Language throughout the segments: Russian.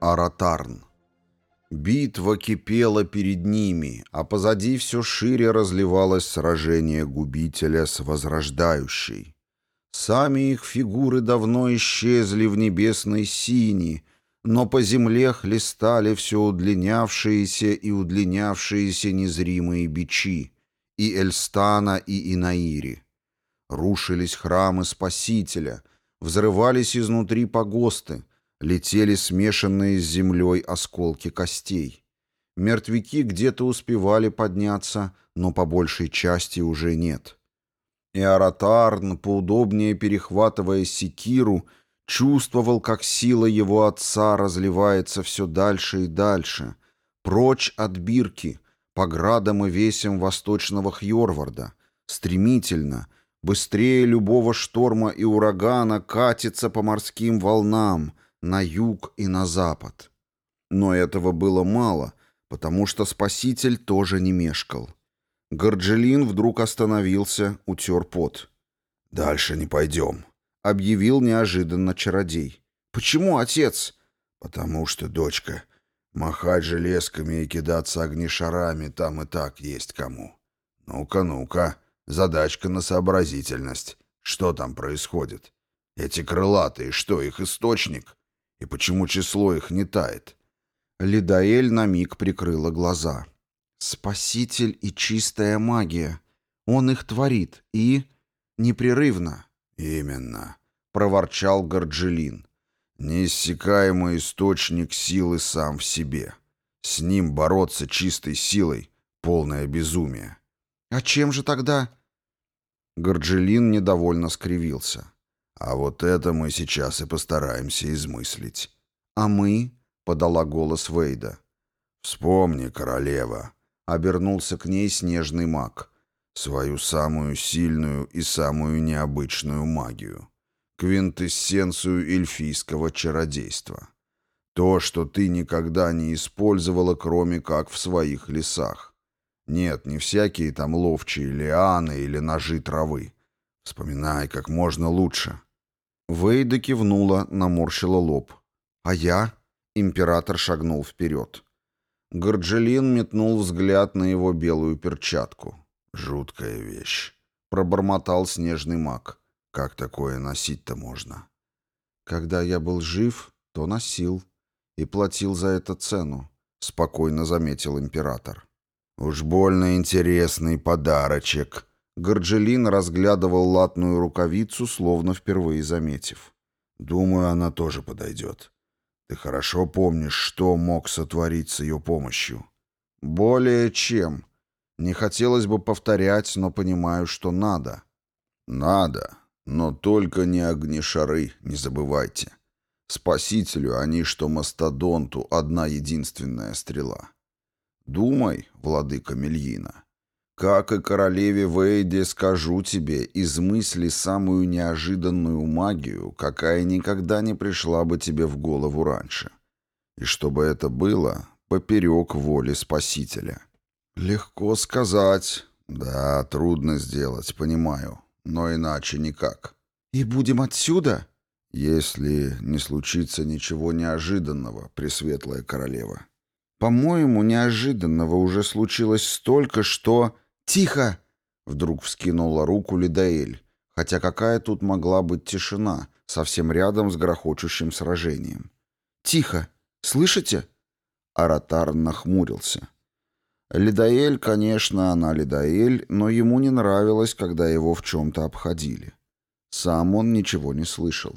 Аратарн. Битва кипела перед ними, а позади все шире разливалось сражение губителя с возрождающей. Сами их фигуры давно исчезли в небесной сини, но по земле хлестали все удлинявшиеся и удлинявшиеся незримые бичи, и Эльстана, и Инаири. Рушились храмы Спасителя, взрывались изнутри погосты, летели смешанные с землей осколки костей. Мертвяки где-то успевали подняться, но по большей части уже нет. И Аратарн, поудобнее перехватывая секиру, чувствовал, как сила его отца разливается все дальше и дальше, прочь от бирки, по градам и весям восточного Хьорварда, стремительно, быстрее любого шторма и урагана катится по морским волнам, на юг и на запад. Но этого было мало, потому что Спаситель тоже не мешкал. Горджелин вдруг остановился, утер пот. «Дальше не пойдем», — объявил неожиданно чародей. «Почему, отец?» «Потому что, дочка, махать железками и кидаться огнешарами там и так есть кому. Ну-ка, ну-ка, задачка на сообразительность. Что там происходит? Эти крылатые, что, их источник? И почему число их не тает?» Лидаэль на миг прикрыла глаза. «Спаситель и чистая магия. Он их творит. И... непрерывно». «Именно», — проворчал Горджелин. «Неиссякаемый источник силы сам в себе. С ним бороться чистой силой — полное безумие». «А чем же тогда?» Горджелин недовольно скривился. «А вот это мы сейчас и постараемся измыслить». «А мы?» — подала голос Вейда. «Вспомни, королева», — обернулся к ней снежный маг, «свою самую сильную и самую необычную магию, квинтэссенцию эльфийского чародейства. То, что ты никогда не использовала, кроме как в своих лесах. Нет, не всякие там ловчие лианы или ножи травы. Вспоминай как можно лучше». Вейда кивнула, наморщила лоб. «А я?» — император шагнул вперед. Горджелин метнул взгляд на его белую перчатку. «Жуткая вещь», — пробормотал снежный маг. «Как такое носить-то можно?» «Когда я был жив, то носил. И платил за это цену», — спокойно заметил император. «Уж больно интересный подарочек», Горджелин разглядывал латную рукавицу, словно впервые заметив. «Думаю, она тоже подойдет. Ты хорошо помнишь, что мог сотворить с ее помощью?» «Более чем. Не хотелось бы повторять, но понимаю, что надо». «Надо, но только не огнешары, не забывайте. Спасителю они, что мастодонту, одна единственная стрела. Думай, владыка Мельина». Как и королеве Вейде скажу тебе, измысли самую неожиданную магию, какая никогда не пришла бы тебе в голову раньше. И чтобы это было поперек воли Спасителя. Легко сказать. Да, трудно сделать, понимаю. Но иначе никак. И будем отсюда? Если не случится ничего неожиданного, Пресветлая Королева. По-моему, неожиданного уже случилось столько, что... «Тихо!» — вдруг вскинула руку Лидаэль, хотя какая тут могла быть тишина, совсем рядом с грохочущим сражением. «Тихо! Слышите?» Аратар нахмурился. Лидаэль, конечно, она Лидаэль, но ему не нравилось, когда его в чем-то обходили. Сам он ничего не слышал.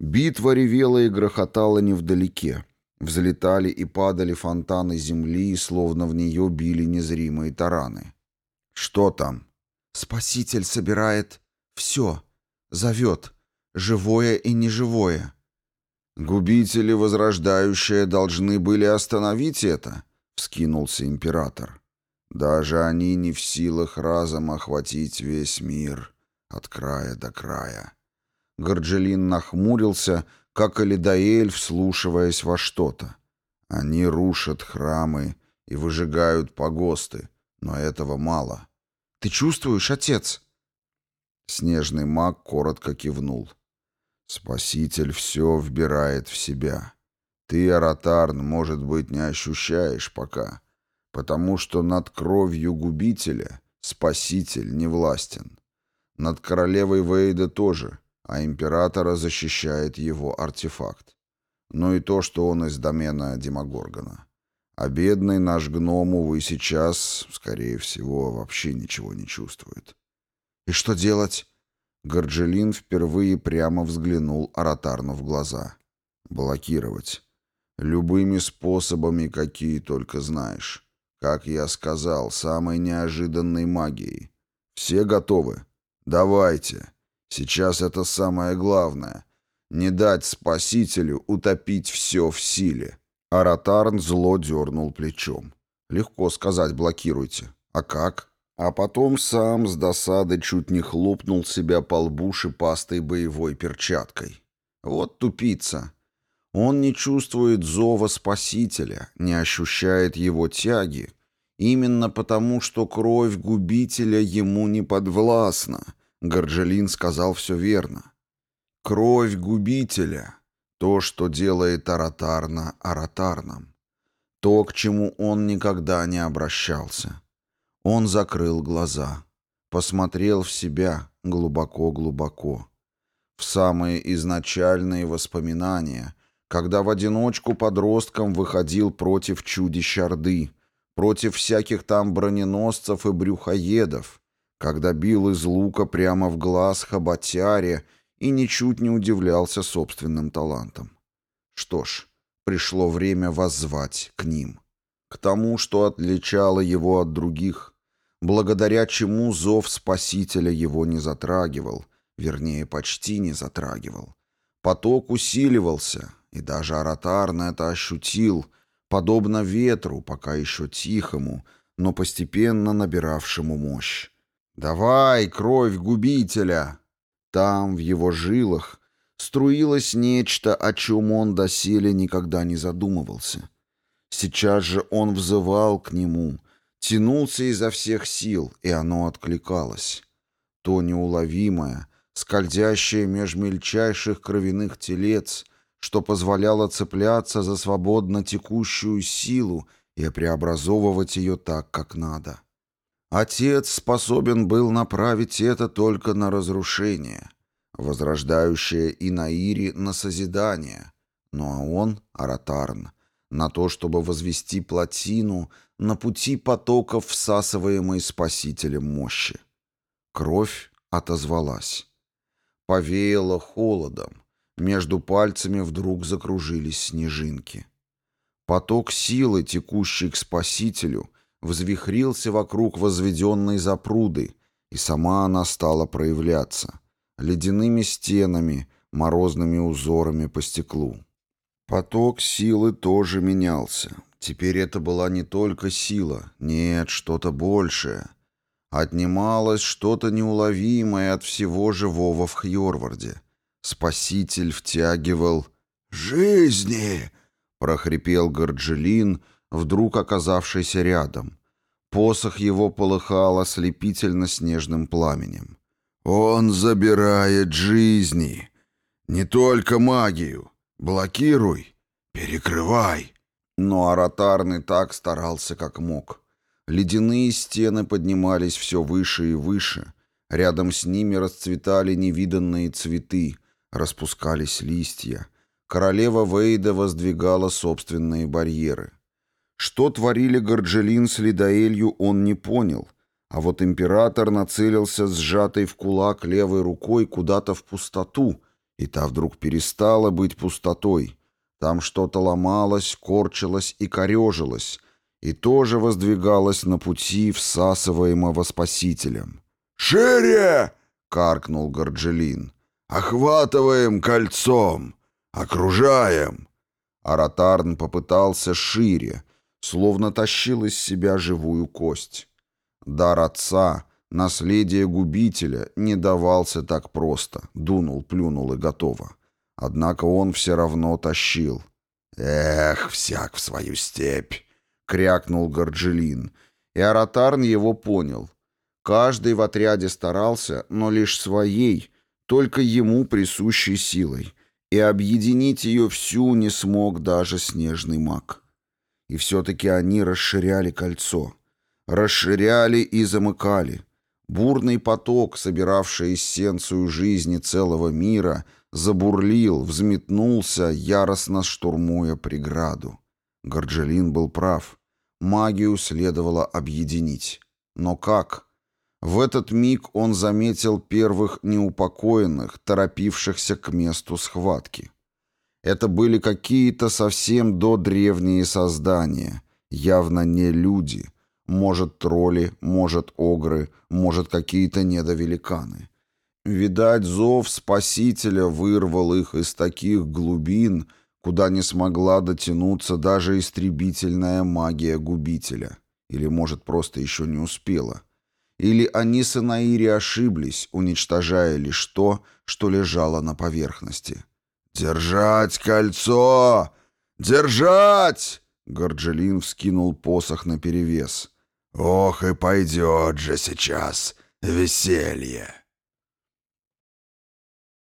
Битва ревела и грохотала невдалеке. Взлетали и падали фонтаны земли, словно в нее били незримые тараны. «Что там?» «Спаситель собирает все. Зовет. Живое и неживое». «Губители возрождающие должны были остановить это?» — вскинулся император. «Даже они не в силах разом охватить весь мир, от края до края». Горджелин нахмурился, как и Лидаэль, вслушиваясь во что-то. «Они рушат храмы и выжигают погосты, но этого мало. Ты чувствуешь, отец?» Снежный маг коротко кивнул. «Спаситель все вбирает в себя. Ты, Аратарн, может быть, не ощущаешь пока, потому что над кровью губителя спаситель не властен. Над королевой Вейда тоже, а императора защищает его артефакт. Ну и то, что он из домена Демогоргона. А бедный наш гном, увы, сейчас, скорее всего, вообще ничего не чувствует. «И что делать?» Горджелин впервые прямо взглянул Аратарну в глаза. «Блокировать. Любыми способами, какие только знаешь. Как я сказал, самой неожиданной магией. Все готовы? Давайте. Сейчас это самое главное. Не дать спасителю утопить все в силе». Аратарн зло дернул плечом. «Легко сказать, блокируйте. А как?» А потом сам с досады чуть не хлопнул себя по лбу шипастой боевой перчаткой. Вот тупица. Он не чувствует зова Спасителя, не ощущает его тяги, именно потому, что кровь губителя ему не подвластна. Горджелин сказал все верно. Кровь губителя — то, что делает Аратарна Аратарном. То, к чему он никогда не обращался. Он закрыл глаза, посмотрел в себя глубоко-глубоко. В самые изначальные воспоминания, когда в одиночку подростком выходил против чудищ Орды, против всяких там броненосцев и брюхоедов, когда бил из лука прямо в глаз хоботяре и ничуть не удивлялся собственным талантом. Что ж, пришло время воззвать к ним, к тому, что отличало его от других, благодаря чему зов Спасителя его не затрагивал, вернее, почти не затрагивал. Поток усиливался, и даже Аратарн это ощутил, подобно ветру, пока еще тихому, но постепенно набиравшему мощь. «Давай, кровь губителя!» Там, в его жилах, струилось нечто, о чем он доселе никогда не задумывался. Сейчас же он взывал к нему, тянулся изо всех сил, и оно откликалось. То неуловимое, скользящее меж мельчайших кровяных телец, что позволяло цепляться за свободно текущую силу и преобразовывать ее так, как надо. Отец способен был направить это только на разрушение, возрождающее Инаири на созидание, ну а он, Аратарн, на то, чтобы возвести плотину на пути потоков, всасываемой спасителем мощи. Кровь отозвалась. Повеяло холодом, между пальцами вдруг закружились снежинки. Поток силы, текущий к спасителю, взвихрился вокруг возведенной запруды, и сама она стала проявляться ледяными стенами, морозными узорами по стеклу. Поток силы тоже менялся. Теперь это была не только сила, нет, что-то большее. Отнималось что-то неуловимое от всего живого в Хьорварде. Спаситель втягивал «Жизни!» — прохрипел Горджелин, вдруг оказавшийся рядом. Посох его полыхал ослепительно-снежным пламенем. «Он забирает жизни, не только магию». Блокируй, перекрывай. Но Аратарный так старался, как мог. Ледяные стены поднимались все выше и выше. Рядом с ними расцветали невиданные цветы, распускались листья. Королева Вейда воздвигала собственные барьеры. Что творили Горджелин с Лидаэлью, он не понял. А вот император нацелился сжатой в кулак левой рукой куда-то в пустоту — и та вдруг перестала быть пустотой. Там что-то ломалось, корчилось и корежилось, и тоже воздвигалось на пути всасываемого спасителем. «Шире!» — каркнул Горджелин. «Охватываем кольцом! Окружаем!» Аратарн попытался шире, словно тащил из себя живую кость. Дар отца, Наследие губителя не давался так просто. Дунул, плюнул и готово. Однако он все равно тащил. «Эх, всяк в свою степь!» — крякнул Горджелин. И Аратарн его понял. Каждый в отряде старался, но лишь своей, только ему присущей силой. и объединить ее всю не смог даже снежный маг. И все-таки они расширяли кольцо. Расширяли и замыкали. Бурный поток, собиравший эссенцию жизни целого мира, забурлил, взметнулся, яростно штурмуя преграду. Горджелин был прав. Магию следовало объединить. Но как? В этот миг он заметил первых неупокоенных, торопившихся к месту схватки. Это были какие-то совсем до древние создания, явно не люди, может тролли, может огры, может какие-то недовеликаны. Видать, зов Спасителя вырвал их из таких глубин, куда не смогла дотянуться даже истребительная магия губителя. Или, может, просто еще не успела. Или они с Инаири ошиблись, уничтожая лишь то, что лежало на поверхности. «Держать кольцо! Держать!» Горджелин вскинул посох наперевес. «Ох и пойдет же сейчас веселье!»